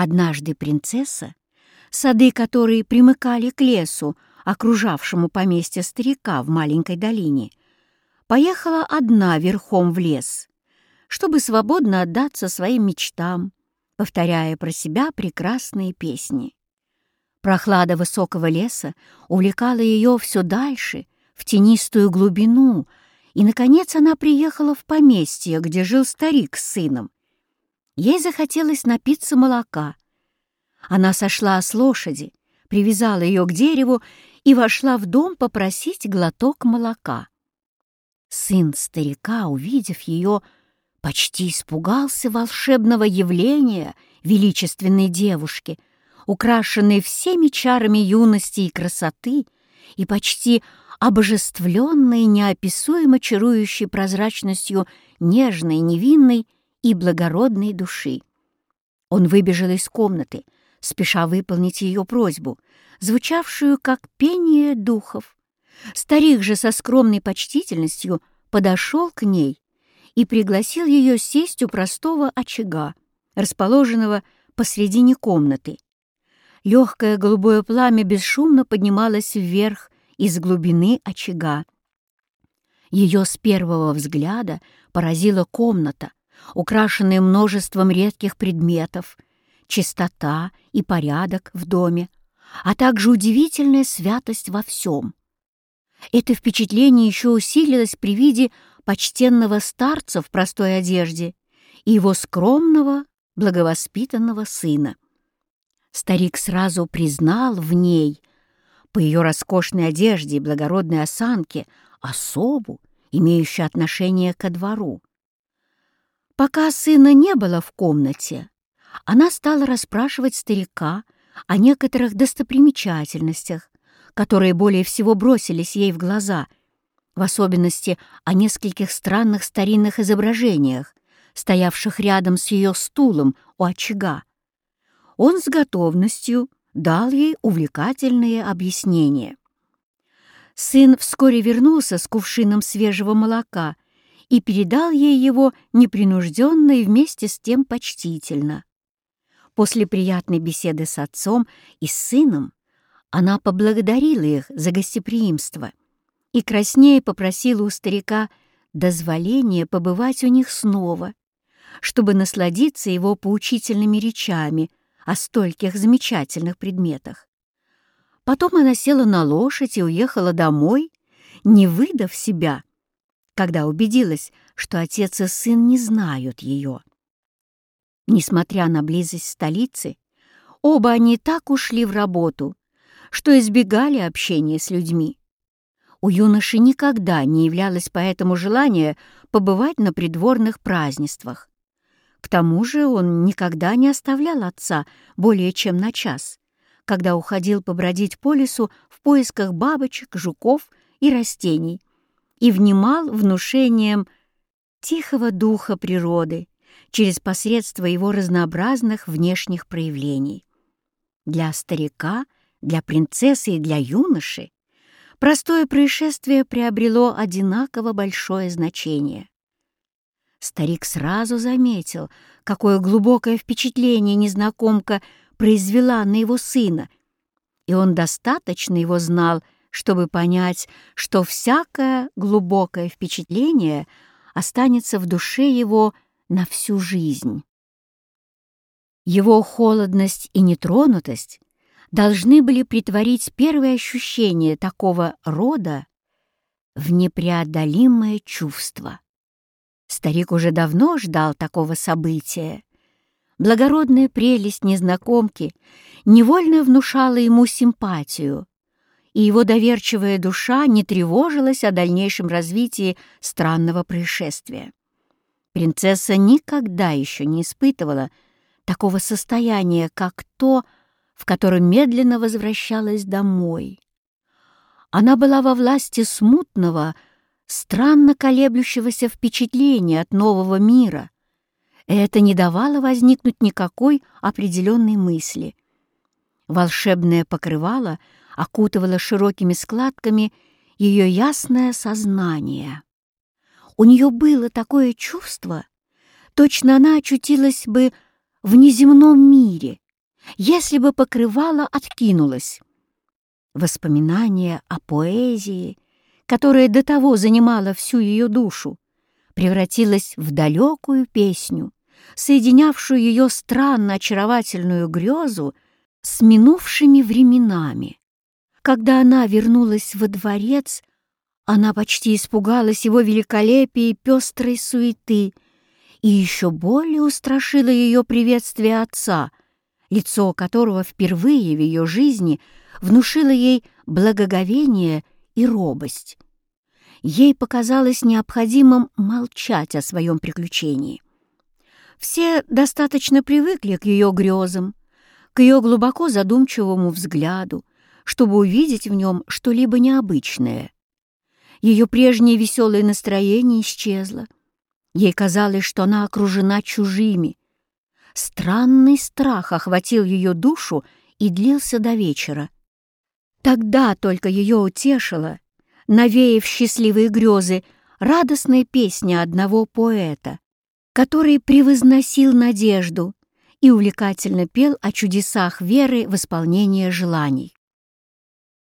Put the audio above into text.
Однажды принцесса, сады которой примыкали к лесу, окружавшему поместье старика в маленькой долине, поехала одна верхом в лес, чтобы свободно отдаться своим мечтам, повторяя про себя прекрасные песни. Прохлада высокого леса увлекала ее все дальше, в тенистую глубину, и, наконец, она приехала в поместье, где жил старик с сыном. Ей захотелось напиться молока. Она сошла с лошади, привязала ее к дереву и вошла в дом попросить глоток молока. Сын старика, увидев ее, почти испугался волшебного явления величественной девушки, украшенной всеми чарами юности и красоты, и почти обожествленной неописуемо чарующей прозрачностью нежной, невинной и благородной души. Он выбежал из комнаты, спеша выполнить ее просьбу, звучавшую как пение духов. Старик же со скромной почтительностью подошел к ней и пригласил ее сесть у простого очага, расположенного посредине комнаты. Легкое голубое пламя бесшумно поднималось вверх из глубины очага. Ее с первого взгляда поразила комната, украшенная множеством редких предметов, чистота и порядок в доме, а также удивительная святость во всем. Это впечатление еще усилилось при виде почтенного старца в простой одежде и его скромного, благовоспитанного сына. Старик сразу признал в ней, по ее роскошной одежде и благородной осанке, особу, имеющую отношение ко двору. Пока сына не было в комнате, она стала расспрашивать старика о некоторых достопримечательностях, которые более всего бросились ей в глаза, в особенности о нескольких странных старинных изображениях, стоявших рядом с ее стулом у очага. Он с готовностью дал ей увлекательные объяснения. Сын вскоре вернулся с кувшином свежего молока и передал ей его непринужденно и вместе с тем почтительно. После приятной беседы с отцом и с сыном она поблагодарила их за гостеприимство и краснее попросила у старика дозволения побывать у них снова, чтобы насладиться его поучительными речами о стольких замечательных предметах. Потом она села на лошадь и уехала домой, не выдав себя, когда убедилась, что отец и сын не знают ее. Несмотря на близость столицы, оба они так ушли в работу, что избегали общения с людьми. У юноши никогда не являлось поэтому желания побывать на придворных празднествах. К тому же он никогда не оставлял отца более чем на час, когда уходил побродить по лесу в поисках бабочек, жуков и растений, и внимал внушением тихого духа природы через посредство его разнообразных внешних проявлений. Для старика, для принцессы и для юноши простое происшествие приобрело одинаково большое значение. Старик сразу заметил, какое глубокое впечатление незнакомка произвела на его сына, и он достаточно его знал, чтобы понять, что всякое глубокое впечатление останется в душе его на всю жизнь. Его холодность и нетронутость должны были притворить первые ощущения такого рода в непреодолимое чувство. Старик уже давно ждал такого события. Благородная прелесть незнакомки невольно внушала ему симпатию, и его доверчивая душа не тревожилась о дальнейшем развитии странного происшествия. Принцесса никогда еще не испытывала такого состояния, как то, в котором медленно возвращалась домой. Она была во власти смутного, странно колеблющегося впечатления от нового мира. Это не давало возникнуть никакой определенной мысли. Волшебное покрывало окутывало широкими складками ее ясное сознание. У нее было такое чувство, точно она очутилась бы в неземном мире, если бы покрывало откинулось. Воспоминание о поэзии, которая до того занимала всю ее душу, превратилось в далекую песню, соединявшую ее странно очаровательную грезу с минувшими временами. Когда она вернулась во дворец, она почти испугалась его великолепия и пестрой суеты, и еще более устрашило ее приветствие отца, лицо которого впервые в ее жизни внушило ей благоговение и робость. Ей показалось необходимым молчать о своем приключении. Все достаточно привыкли к ее грезам, к ее глубоко задумчивому взгляду, чтобы увидеть в нем что-либо необычное. Ее прежнее веселое настроение исчезло. Ей казалось, что она окружена чужими. Странный страх охватил ее душу и длился до вечера. Тогда только ее утешила, навеяв счастливые грезы, радостная песня одного поэта, который превозносил надежду и увлекательно пел о чудесах веры в исполнение желаний.